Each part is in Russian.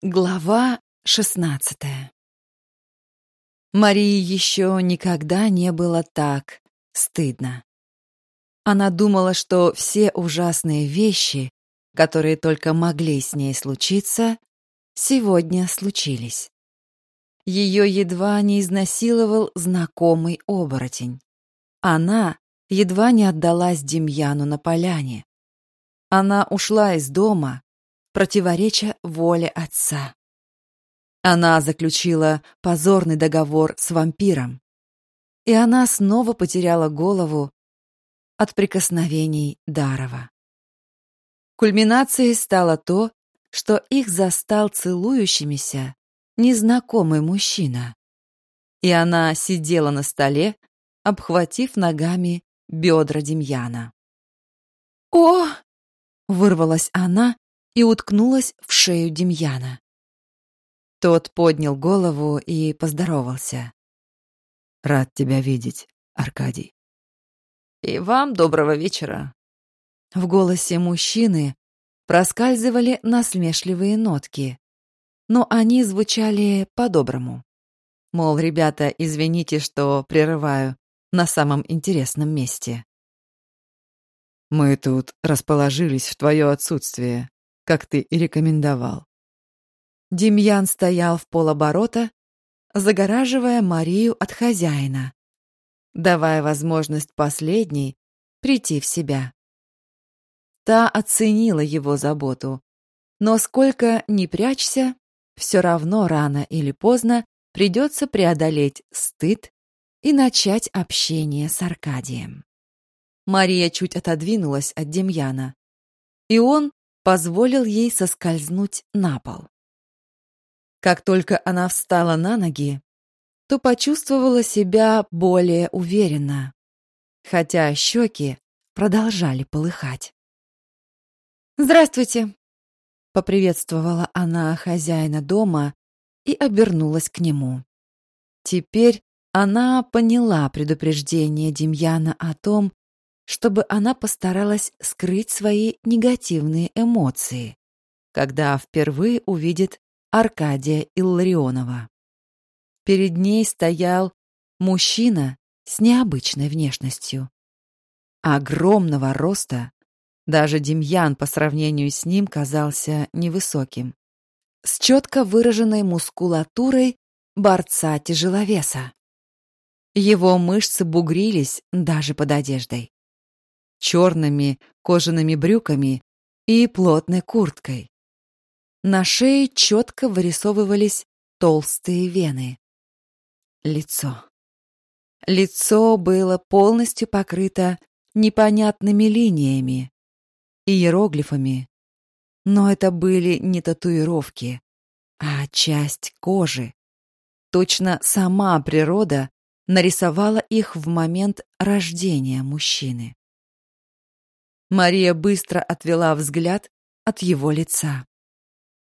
Глава шестнадцатая Марии еще никогда не было так стыдно. Она думала, что все ужасные вещи, которые только могли с ней случиться, сегодня случились. Ее едва не изнасиловал знакомый оборотень. Она едва не отдалась Демьяну на поляне. Она ушла из дома, противореча воле отца. Она заключила позорный договор с вампиром. И она снова потеряла голову от прикосновений Дарова. Кульминацией стало то, что их застал целующимися незнакомый мужчина. И она сидела на столе, обхватив ногами бедра Демьяна. «О!» — вырвалась она и уткнулась в шею Демьяна. Тот поднял голову и поздоровался. «Рад тебя видеть, Аркадий». «И вам доброго вечера». В голосе мужчины проскальзывали насмешливые нотки, но они звучали по-доброму. Мол, ребята, извините, что прерываю на самом интересном месте. «Мы тут расположились в твое отсутствие, как ты и рекомендовал. Демьян стоял в полоборота, загораживая Марию от хозяина, давая возможность последней прийти в себя. Та оценила его заботу, но сколько ни прячься, все равно рано или поздно придется преодолеть стыд и начать общение с Аркадием. Мария чуть отодвинулась от Демьяна, и он позволил ей соскользнуть на пол. Как только она встала на ноги, то почувствовала себя более уверенно, хотя щеки продолжали полыхать. «Здравствуйте!» — поприветствовала она хозяина дома и обернулась к нему. Теперь она поняла предупреждение Демьяна о том, чтобы она постаралась скрыть свои негативные эмоции, когда впервые увидит Аркадия Илларионова. Перед ней стоял мужчина с необычной внешностью. Огромного роста, даже Демьян по сравнению с ним казался невысоким, с четко выраженной мускулатурой борца-тяжеловеса. Его мышцы бугрились даже под одеждой черными кожаными брюками и плотной курткой. На шее четко вырисовывались толстые вены. Лицо. Лицо было полностью покрыто непонятными линиями, иероглифами, но это были не татуировки, а часть кожи. Точно сама природа нарисовала их в момент рождения мужчины. Мария быстро отвела взгляд от его лица.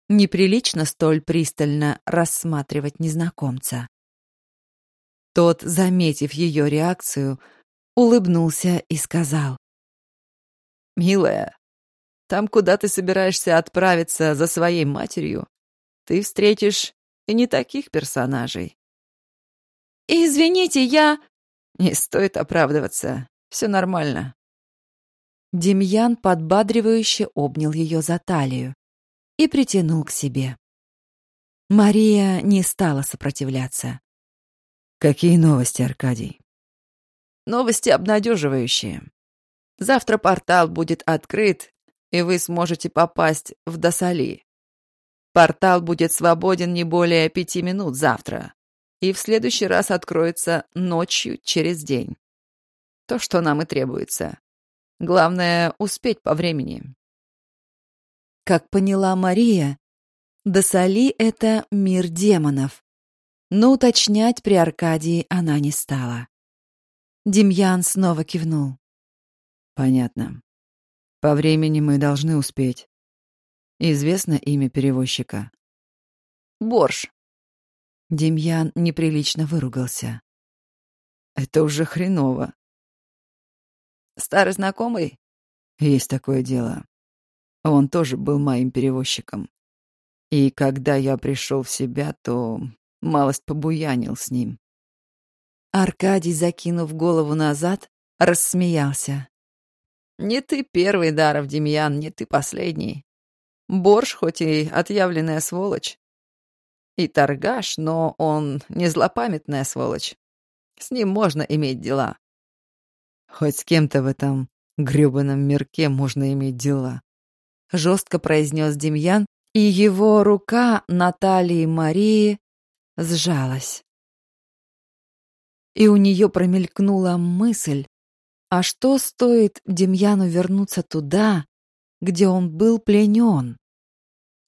Неприлично столь пристально рассматривать незнакомца. Тот, заметив ее реакцию, улыбнулся и сказал. «Милая, там, куда ты собираешься отправиться за своей матерью, ты встретишь и не таких персонажей». «Извините, я...» «Не стоит оправдываться. Все нормально. Демьян подбадривающе обнял ее за талию и притянул к себе. Мария не стала сопротивляться. «Какие новости, Аркадий?» «Новости обнадеживающие. Завтра портал будет открыт, и вы сможете попасть в Досали. Портал будет свободен не более пяти минут завтра, и в следующий раз откроется ночью через день. То, что нам и требуется. Главное — успеть по времени. Как поняла Мария, Досали — это мир демонов. Но уточнять при Аркадии она не стала. Демьян снова кивнул. «Понятно. По времени мы должны успеть. Известно имя перевозчика?» «Борж». Демьян неприлично выругался. «Это уже хреново. Старый знакомый? Есть такое дело. Он тоже был моим перевозчиком. И когда я пришел в себя, то малость побуянил с ним. Аркадий, закинув голову назад, рассмеялся. «Не ты первый, Даров, Демьян, не ты последний. Борж хоть и отъявленная сволочь. И торгаш, но он не злопамятная сволочь. С ним можно иметь дела. Хоть с кем-то в этом грёбаном мирке можно иметь дела. Жестко произнес Демьян, и его рука Натальи Марии сжалась. И у нее промелькнула мысль, а что стоит Демьяну вернуться туда, где он был пленен,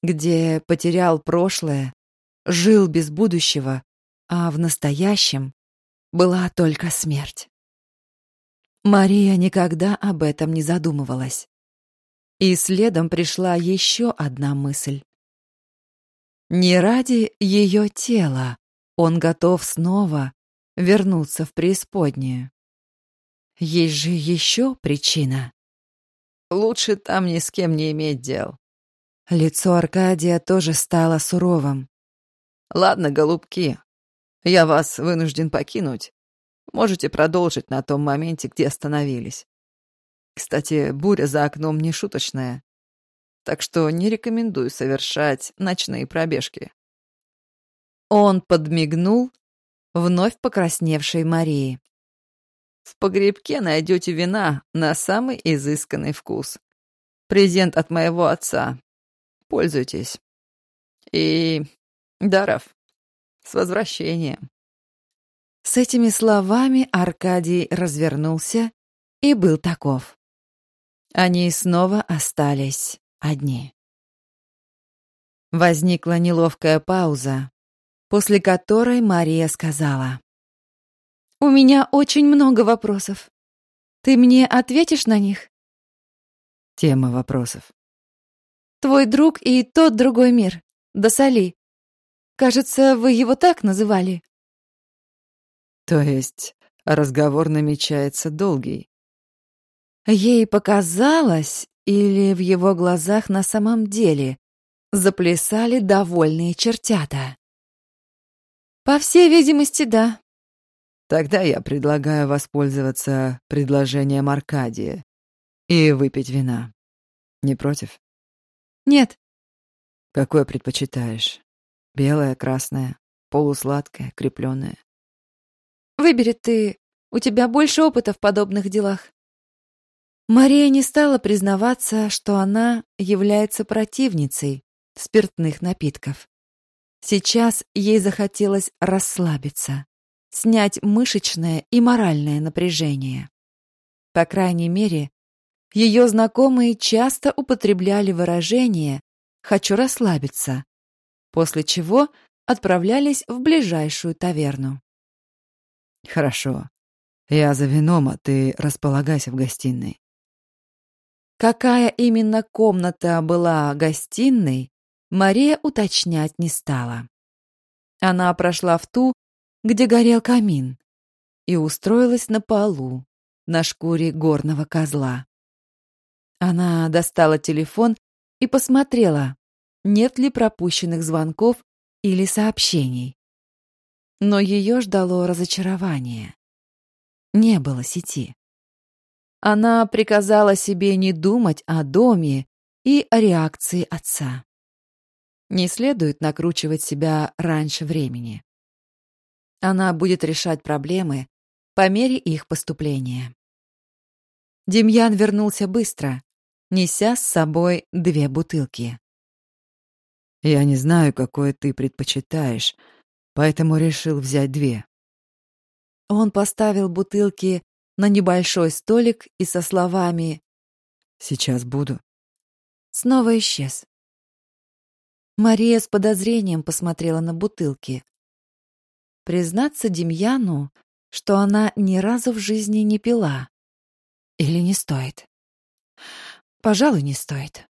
где потерял прошлое, жил без будущего, а в настоящем была только смерть. Мария никогда об этом не задумывалась. И следом пришла еще одна мысль. Не ради ее тела он готов снова вернуться в преисподнюю. Есть же еще причина. Лучше там ни с кем не иметь дел. Лицо Аркадия тоже стало суровым. Ладно, голубки, я вас вынужден покинуть. Можете продолжить на том моменте, где остановились. Кстати, буря за окном не шуточная, так что не рекомендую совершать ночные пробежки. Он подмигнул вновь покрасневшей Марии. В погребке найдете вина на самый изысканный вкус. Презент от моего отца. Пользуйтесь. И, Даров, с возвращением. С этими словами Аркадий развернулся и был таков. Они снова остались одни. Возникла неловкая пауза, после которой Мария сказала. «У меня очень много вопросов. Ты мне ответишь на них?» Тема вопросов. «Твой друг и тот другой мир, Досали. Кажется, вы его так называли». То есть разговор намечается долгий. Ей показалось, или в его глазах на самом деле заплясали довольные чертята. По всей видимости, да. Тогда я предлагаю воспользоваться предложением Аркадия и выпить вина. Не против? Нет. Какое предпочитаешь? Белое, красное, полусладкое, крепленное? Выбери ты. У тебя больше опыта в подобных делах. Мария не стала признаваться, что она является противницей спиртных напитков. Сейчас ей захотелось расслабиться, снять мышечное и моральное напряжение. По крайней мере, ее знакомые часто употребляли выражение «хочу расслабиться», после чего отправлялись в ближайшую таверну. «Хорошо. Я за вином, а ты располагайся в гостиной». Какая именно комната была гостиной, Мария уточнять не стала. Она прошла в ту, где горел камин, и устроилась на полу, на шкуре горного козла. Она достала телефон и посмотрела, нет ли пропущенных звонков или сообщений. Но ее ждало разочарование. Не было сети. Она приказала себе не думать о доме и о реакции отца. Не следует накручивать себя раньше времени. Она будет решать проблемы по мере их поступления. Демьян вернулся быстро, неся с собой две бутылки. «Я не знаю, какое ты предпочитаешь, поэтому решил взять две». Он поставил бутылки на небольшой столик и со словами «Сейчас буду». Снова исчез. Мария с подозрением посмотрела на бутылки. Признаться Демьяну, что она ни разу в жизни не пила. Или не стоит? Пожалуй, не стоит.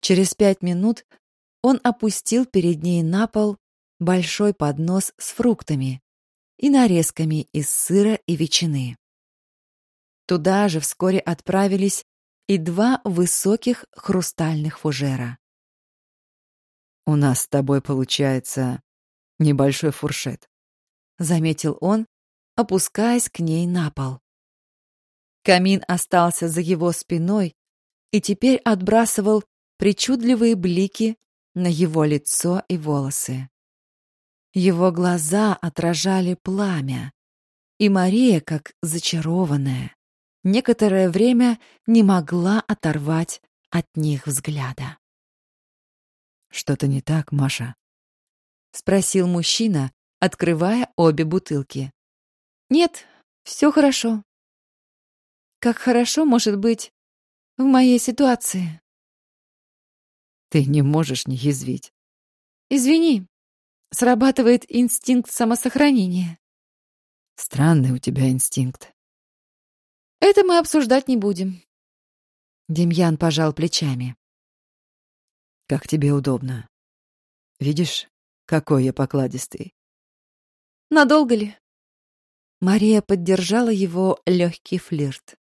Через пять минут он опустил перед ней на пол большой поднос с фруктами, и нарезками из сыра и ветчины. Туда же вскоре отправились и два высоких хрустальных фужера. у нас с тобой получается небольшой фуршет», — заметил он, опускаясь к ней на пол. Камин остался за его спиной и теперь отбрасывал причудливые блики на его лицо и волосы. Его глаза отражали пламя, и Мария, как зачарованная, некоторое время не могла оторвать от них взгляда. «Что-то не так, Маша?» — спросил мужчина, открывая обе бутылки. «Нет, все хорошо. Как хорошо может быть в моей ситуации?» «Ты не можешь не язвить». «Извини, срабатывает инстинкт самосохранения». «Странный у тебя инстинкт». «Это мы обсуждать не будем». Демьян пожал плечами. Как тебе удобно. Видишь, какой я покладистый. Надолго ли? Мария поддержала его легкий флирт.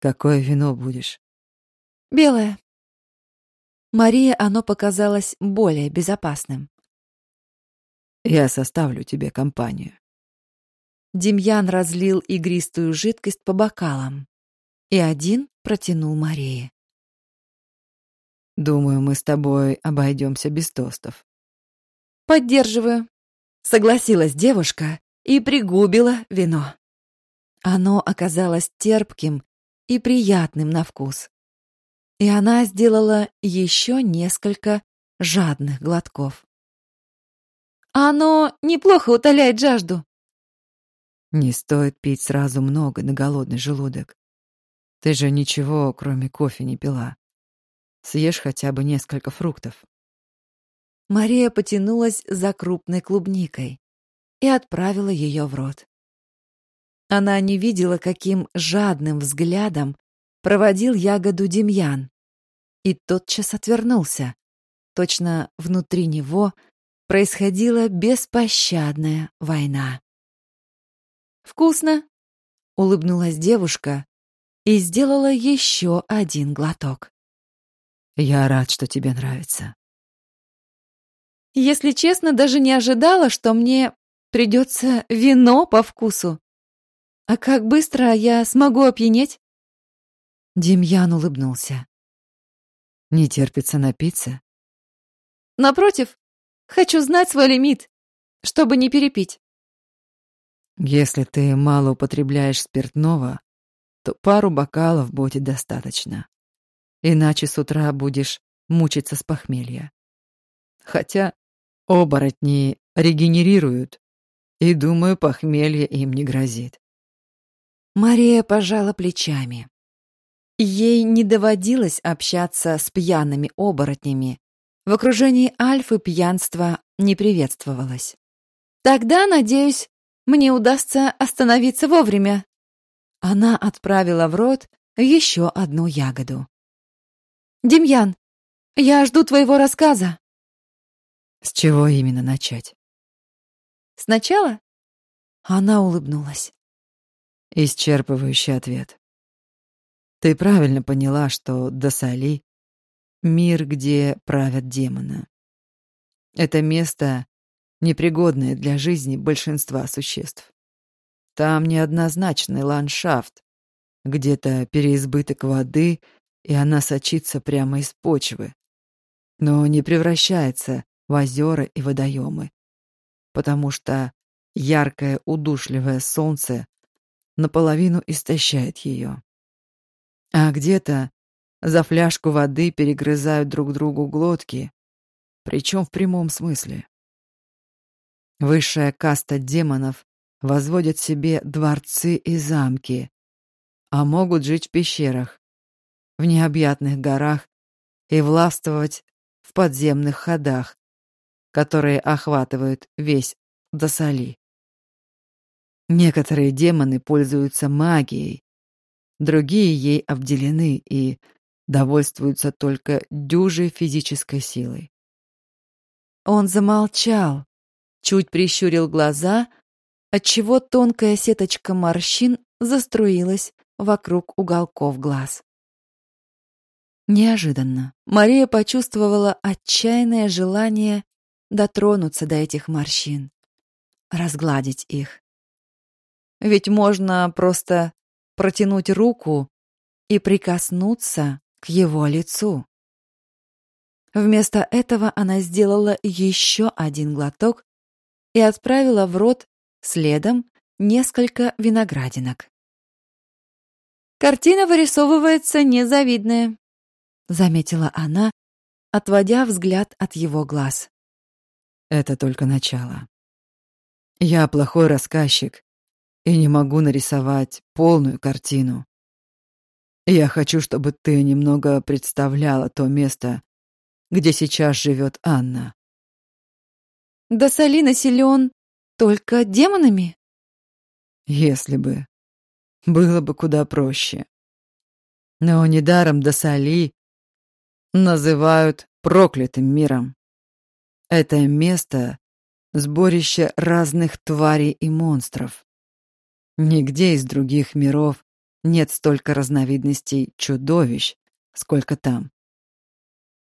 Какое вино будешь? Белое. Мария оно показалось более безопасным. Я составлю тебе компанию. Демьян разлил игристую жидкость по бокалам, и один протянул Марии. Думаю, мы с тобой обойдемся без тостов. Поддерживаю. Согласилась девушка и пригубила вино. Оно оказалось терпким и приятным на вкус. И она сделала еще несколько жадных глотков. Оно неплохо утоляет жажду. Не стоит пить сразу много на голодный желудок. Ты же ничего, кроме кофе, не пила. Съешь хотя бы несколько фруктов. Мария потянулась за крупной клубникой и отправила ее в рот. Она не видела, каким жадным взглядом проводил ягоду Демьян, и тотчас отвернулся. Точно внутри него происходила беспощадная война. «Вкусно!» — улыбнулась девушка и сделала еще один глоток. Я рад, что тебе нравится. Если честно, даже не ожидала, что мне придется вино по вкусу. А как быстро я смогу опьянеть? Демьян улыбнулся. Не терпится напиться? Напротив, хочу знать свой лимит, чтобы не перепить. Если ты мало употребляешь спиртного, то пару бокалов будет достаточно. Иначе с утра будешь мучиться с похмелья. Хотя оборотни регенерируют, и, думаю, похмелье им не грозит. Мария пожала плечами. Ей не доводилось общаться с пьяными оборотнями. В окружении Альфы пьянство не приветствовалось. «Тогда, надеюсь, мне удастся остановиться вовремя». Она отправила в рот еще одну ягоду. «Демьян, я жду твоего рассказа». «С чего именно начать?» «Сначала?» Она улыбнулась. Исчерпывающий ответ. Ты правильно поняла, что Досали — мир, где правят демоны. Это место, непригодное для жизни большинства существ. Там неоднозначный ландшафт, где-то переизбыток воды и она сочится прямо из почвы, но не превращается в озера и водоемы, потому что яркое удушливое солнце наполовину истощает ее. А где-то за фляжку воды перегрызают друг другу глотки, причем в прямом смысле. Высшая каста демонов возводят себе дворцы и замки, а могут жить в пещерах, в необъятных горах и властвовать в подземных ходах, которые охватывают весь Досали. Некоторые демоны пользуются магией, другие ей обделены и довольствуются только дюжей физической силой. Он замолчал, чуть прищурил глаза, отчего тонкая сеточка морщин заструилась вокруг уголков глаз. Неожиданно Мария почувствовала отчаянное желание дотронуться до этих морщин, разгладить их. Ведь можно просто протянуть руку и прикоснуться к его лицу. Вместо этого она сделала еще один глоток и отправила в рот следом несколько виноградинок. «Картина вырисовывается незавидная», — заметила она, отводя взгляд от его глаз. «Это только начало. Я плохой рассказчик и не могу нарисовать полную картину. Я хочу, чтобы ты немного представляла то место, где сейчас живет Анна. Досали населен только демонами? Если бы. Было бы куда проще. Но недаром Досали называют проклятым миром. Это место — сборище разных тварей и монстров. Нигде из других миров нет столько разновидностей чудовищ, сколько там.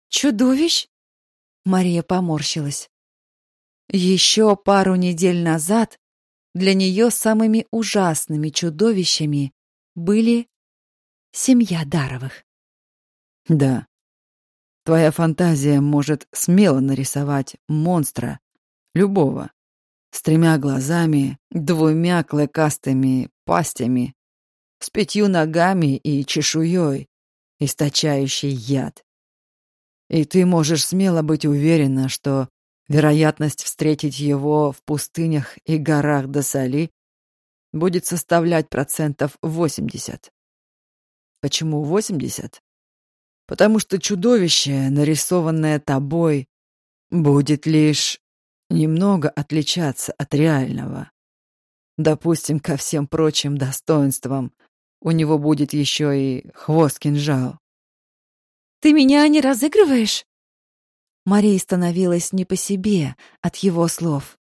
Чудовищ? Мария поморщилась. Еще пару недель назад для нее самыми ужасными чудовищами были семья Даровых. Да. Твоя фантазия может смело нарисовать монстра, любого, с тремя глазами, двумя клыкастыми пастями, с пятью ногами и чешуей, источающей яд. И ты можешь смело быть уверена, что вероятность встретить его в пустынях и горах Досали будет составлять процентов 80. Почему 80? Потому что чудовище, нарисованное тобой, будет лишь немного отличаться от реального. Допустим, ко всем прочим достоинствам у него будет еще и хвост-кинжал. Ты меня не разыгрываешь?» Мария становилась не по себе от его слов.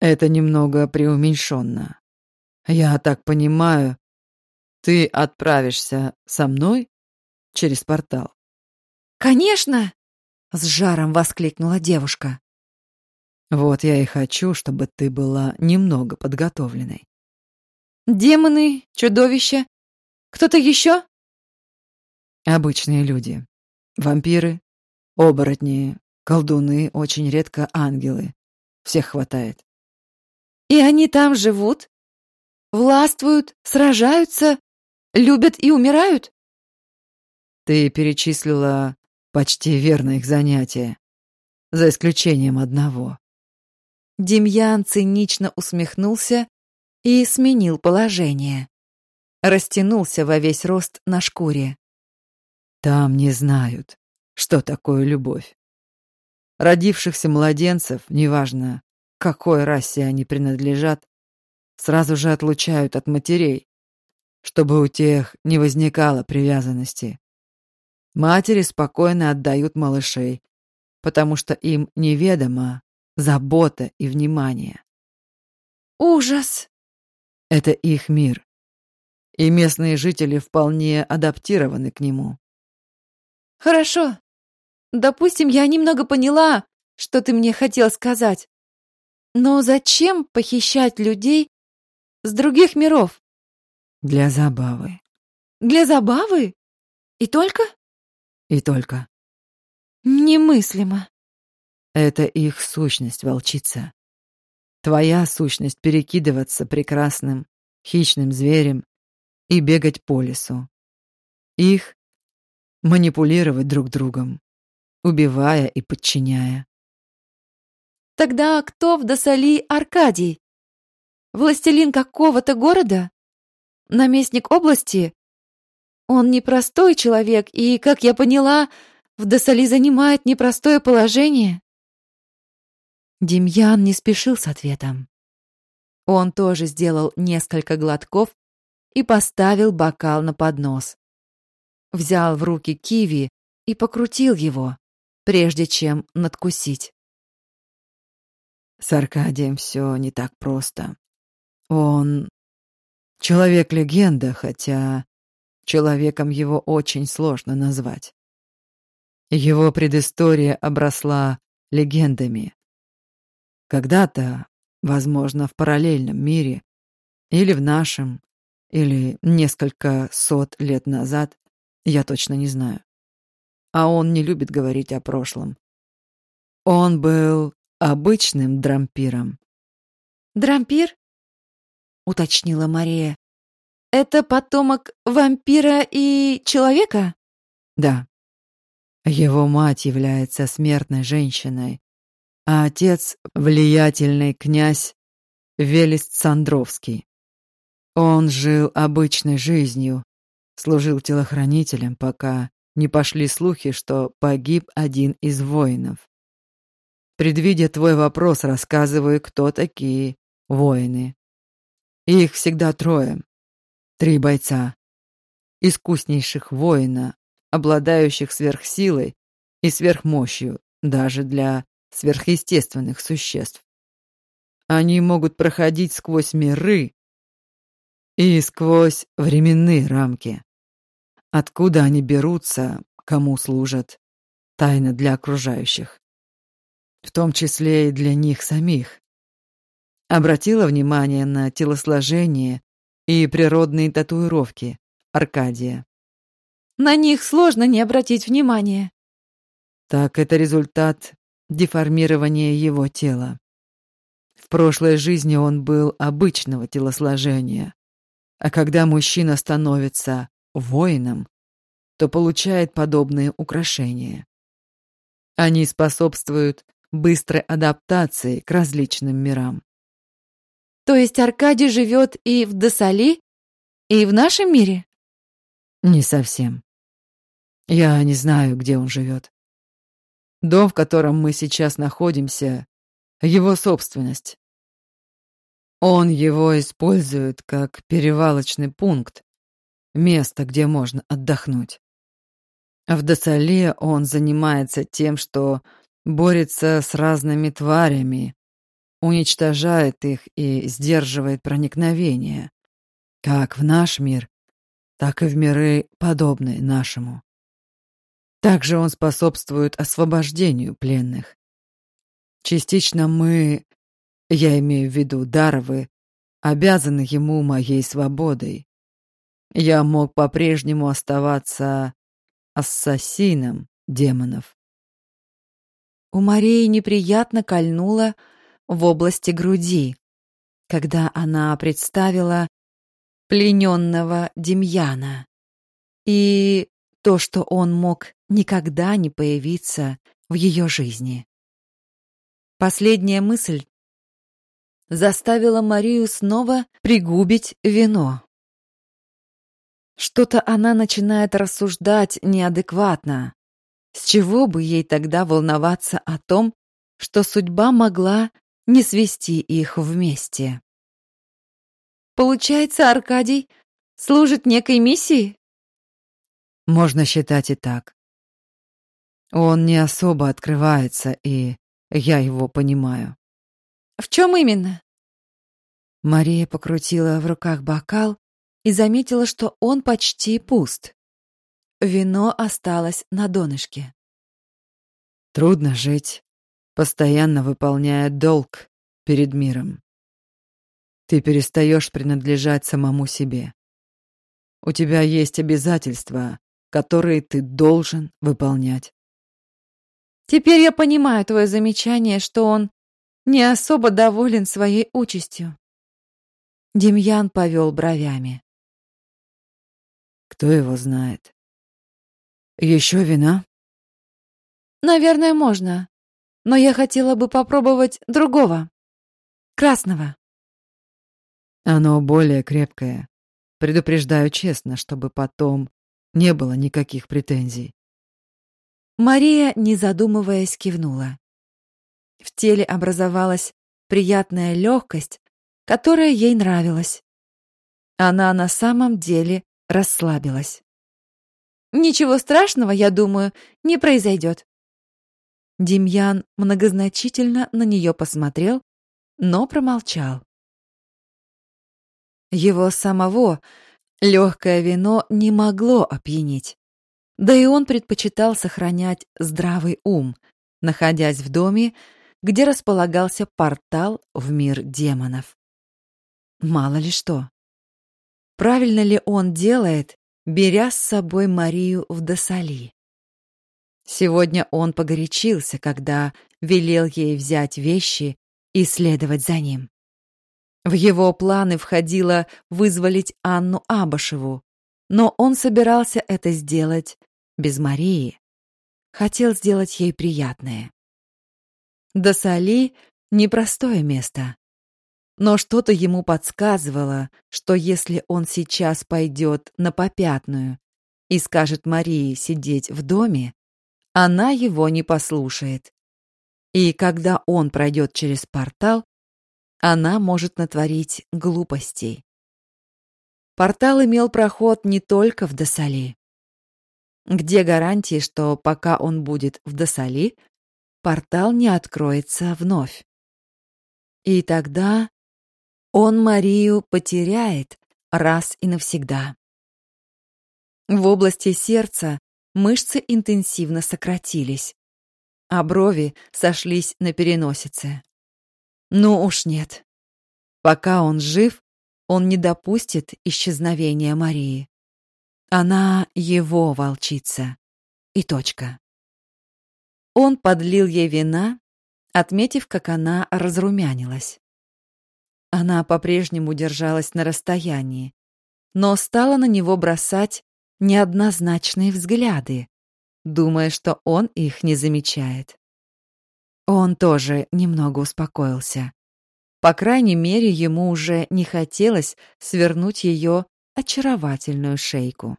«Это немного преуменьшенно. Я так понимаю, ты отправишься со мной через портал?» «Конечно!» — с жаром воскликнула девушка. «Вот я и хочу, чтобы ты была немного подготовленной». «Демоны, чудовища, кто-то еще?» Обычные люди. Вампиры, оборотни, колдуны, очень редко ангелы. Всех хватает. И они там живут? Властвуют, сражаются, любят и умирают? Ты перечислила почти верно их занятия, за исключением одного. Демьян цинично усмехнулся и сменил положение. Растянулся во весь рост на шкуре. Там не знают, что такое любовь. Родившихся младенцев, неважно, какой расе они принадлежат, сразу же отлучают от матерей, чтобы у тех не возникало привязанности. Матери спокойно отдают малышей, потому что им неведома забота и внимание. Ужас! Это их мир. И местные жители вполне адаптированы к нему. Хорошо. Допустим, я немного поняла, что ты мне хотел сказать. Но зачем похищать людей с других миров? Для забавы. Для забавы? И только? И только. Немыслимо. Это их сущность, волчица. Твоя сущность перекидываться прекрасным, хищным зверем и бегать по лесу. Их манипулировать друг другом, убивая и подчиняя. Тогда кто в Досали Аркадий? Властелин какого-то города? Наместник области? Он непростой человек и, как я поняла, в Досали занимает непростое положение. Демьян не спешил с ответом. Он тоже сделал несколько глотков и поставил бокал на поднос взял в руки киви и покрутил его, прежде чем надкусить. С Аркадием все не так просто. Он человек-легенда, хотя человеком его очень сложно назвать. Его предыстория обросла легендами. Когда-то, возможно, в параллельном мире, или в нашем, или несколько сот лет назад, я точно не знаю. А он не любит говорить о прошлом. Он был обычным дрампиром. «Дрампир?» — уточнила Мария. «Это потомок вампира и человека?» «Да. Его мать является смертной женщиной, а отец — влиятельный князь Велест Сандровский. Он жил обычной жизнью, служил телохранителем, пока не пошли слухи, что погиб один из воинов. Предвидя твой вопрос, рассказываю, кто такие воины. Их всегда трое. Три бойца. Искуснейших воина, обладающих сверхсилой и сверхмощью даже для сверхъестественных существ. Они могут проходить сквозь миры и сквозь временные рамки. Откуда они берутся, кому служат, тайна для окружающих. В том числе и для них самих. Обратила внимание на телосложение и природные татуировки Аркадия. На них сложно не обратить внимания. Так это результат деформирования его тела. В прошлой жизни он был обычного телосложения, а когда мужчина становится воином, то получает подобные украшения. Они способствуют быстрой адаптации к различным мирам. То есть Аркадий живет и в Досали, и в нашем мире? Не совсем. Я не знаю, где он живет. Дом, в котором мы сейчас находимся, его собственность. Он его использует как перевалочный пункт, место, где можно отдохнуть. В Досале он занимается тем, что борется с разными тварями, уничтожает их и сдерживает проникновение, как в наш мир, так и в миры, подобные нашему. Также он способствует освобождению пленных. Частично мы, я имею в виду Даровы, обязаны ему моей свободой. Я мог по-прежнему оставаться ассасином демонов. У Марии неприятно кольнуло в области груди, когда она представила плененного Демьяна и то, что он мог никогда не появиться в ее жизни. Последняя мысль заставила Марию снова пригубить вино. Что-то она начинает рассуждать неадекватно. С чего бы ей тогда волноваться о том, что судьба могла не свести их вместе. Получается, Аркадий служит некой миссии? Можно считать и так. Он не особо открывается, и я его понимаю. В чем именно? Мария покрутила в руках бокал и заметила, что он почти пуст. Вино осталось на донышке. Трудно жить, постоянно выполняя долг перед миром. Ты перестаешь принадлежать самому себе. У тебя есть обязательства, которые ты должен выполнять. Теперь я понимаю твое замечание, что он не особо доволен своей участью. Демьян повел бровями. Кто его знает? Еще вина? Наверное, можно но я хотела бы попробовать другого. Красного. Оно более крепкое. Предупреждаю честно, чтобы потом не было никаких претензий. Мария, не задумываясь, кивнула. В теле образовалась приятная легкость, которая ей нравилась. Она на самом деле расслабилась. Ничего страшного, я думаю, не произойдет. Демьян многозначительно на нее посмотрел, но промолчал. Его самого Легкое вино не могло опьянить. Да и он предпочитал сохранять здравый ум, находясь в доме, где располагался портал в мир демонов. Мало ли что. Правильно ли он делает, беря с собой Марию в Досали? Сегодня он погорячился, когда велел ей взять вещи и следовать за ним. В его планы входило вызволить Анну Абашеву, но он собирался это сделать без Марии. Хотел сделать ей приятное. Досали — непростое место. Но что-то ему подсказывало, что если он сейчас пойдет на попятную и скажет Марии сидеть в доме, она его не послушает. И когда он пройдет через портал, она может натворить глупостей. Портал имел проход не только в Досали. Где гарантии, что пока он будет в Досали, портал не откроется вновь? И тогда он Марию потеряет раз и навсегда. В области сердца мышцы интенсивно сократились, а брови сошлись на переносице. Ну уж нет. Пока он жив, он не допустит исчезновения Марии. Она его волчица. И точка. Он подлил ей вина, отметив, как она разрумянилась. Она по-прежнему держалась на расстоянии, но стала на него бросать неоднозначные взгляды, думая, что он их не замечает. Он тоже немного успокоился. По крайней мере, ему уже не хотелось свернуть ее очаровательную шейку.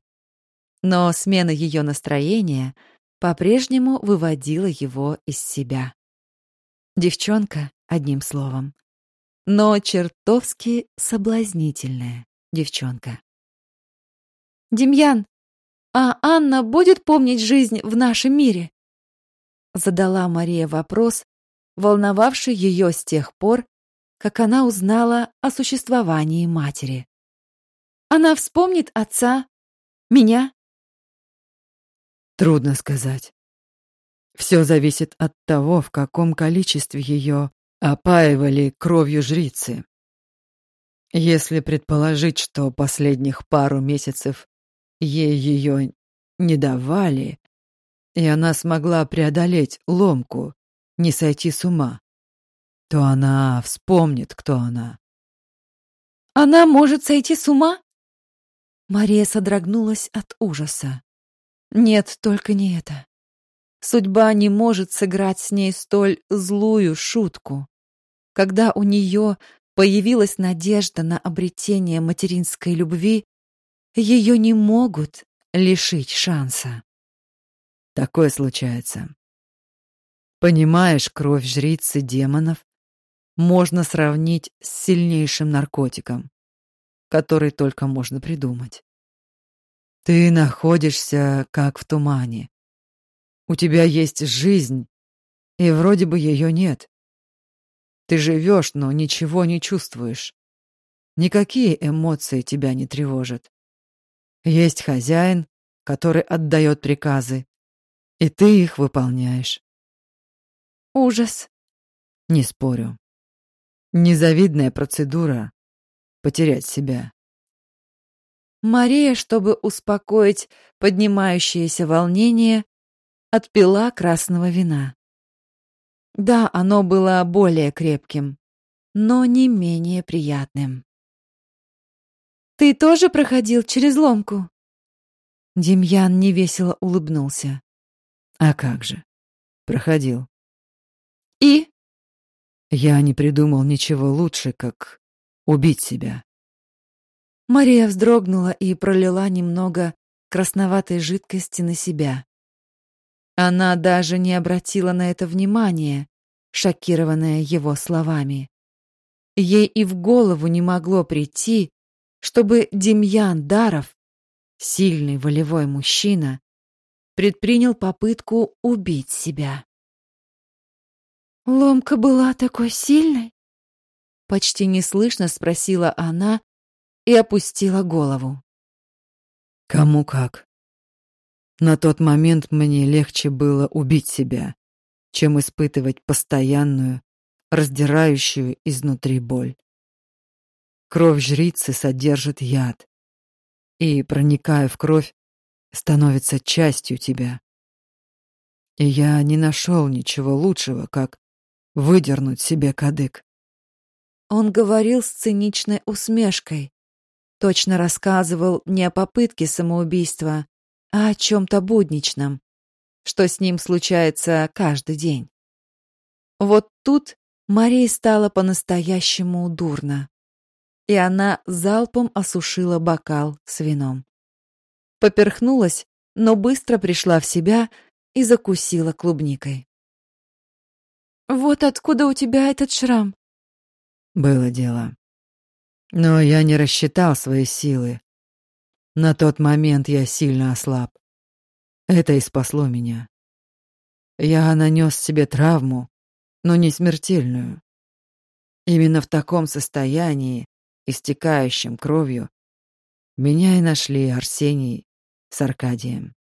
Но смена ее настроения по-прежнему выводила его из себя. Девчонка, одним словом. Но чертовски соблазнительная девчонка. «Демьян, а Анна будет помнить жизнь в нашем мире?» Задала Мария вопрос, волновавший ее с тех пор, как она узнала о существовании матери. Она вспомнит отца, меня. Трудно сказать. Все зависит от того, в каком количестве ее опаивали кровью жрицы. Если предположить, что последних пару месяцев ей ее не давали, и она смогла преодолеть ломку, не сойти с ума, то она вспомнит, кто она. Она может сойти с ума? Мария содрогнулась от ужаса. Нет, только не это. Судьба не может сыграть с ней столь злую шутку. Когда у нее появилась надежда на обретение материнской любви, ее не могут лишить шанса. Такое случается. Понимаешь, кровь жрицы демонов можно сравнить с сильнейшим наркотиком который только можно придумать. Ты находишься как в тумане. У тебя есть жизнь, и вроде бы ее нет. Ты живешь, но ничего не чувствуешь. Никакие эмоции тебя не тревожат. Есть хозяин, который отдает приказы, и ты их выполняешь. Ужас. Не спорю. Незавидная процедура, потерять себя. Мария, чтобы успокоить поднимающееся волнение, отпила красного вина. Да, оно было более крепким, но не менее приятным. «Ты тоже проходил через ломку?» Демьян невесело улыбнулся. «А как же? Проходил». «И?» «Я не придумал ничего лучше, как убить себя. Мария вздрогнула и пролила немного красноватой жидкости на себя. Она даже не обратила на это внимания, шокированная его словами. Ей и в голову не могло прийти, чтобы Демьян Даров, сильный волевой мужчина, предпринял попытку убить себя. Ломка была такой сильной, почти неслышно спросила она и опустила голову. Кому как. На тот момент мне легче было убить себя, чем испытывать постоянную, раздирающую изнутри боль. Кровь жрицы содержит яд, и, проникая в кровь, становится частью тебя. И я не нашел ничего лучшего, как выдернуть себе кадык. Он говорил с циничной усмешкой, точно рассказывал не о попытке самоубийства, а о чем-то будничном, что с ним случается каждый день. Вот тут Марии стало по-настоящему дурно, и она залпом осушила бокал с вином. Поперхнулась, но быстро пришла в себя и закусила клубникой. «Вот откуда у тебя этот шрам?» Было дело. Но я не рассчитал свои силы. На тот момент я сильно ослаб. Это и спасло меня. Я нанес себе травму, но не смертельную. Именно в таком состоянии, истекающем кровью, меня и нашли Арсений с Аркадием.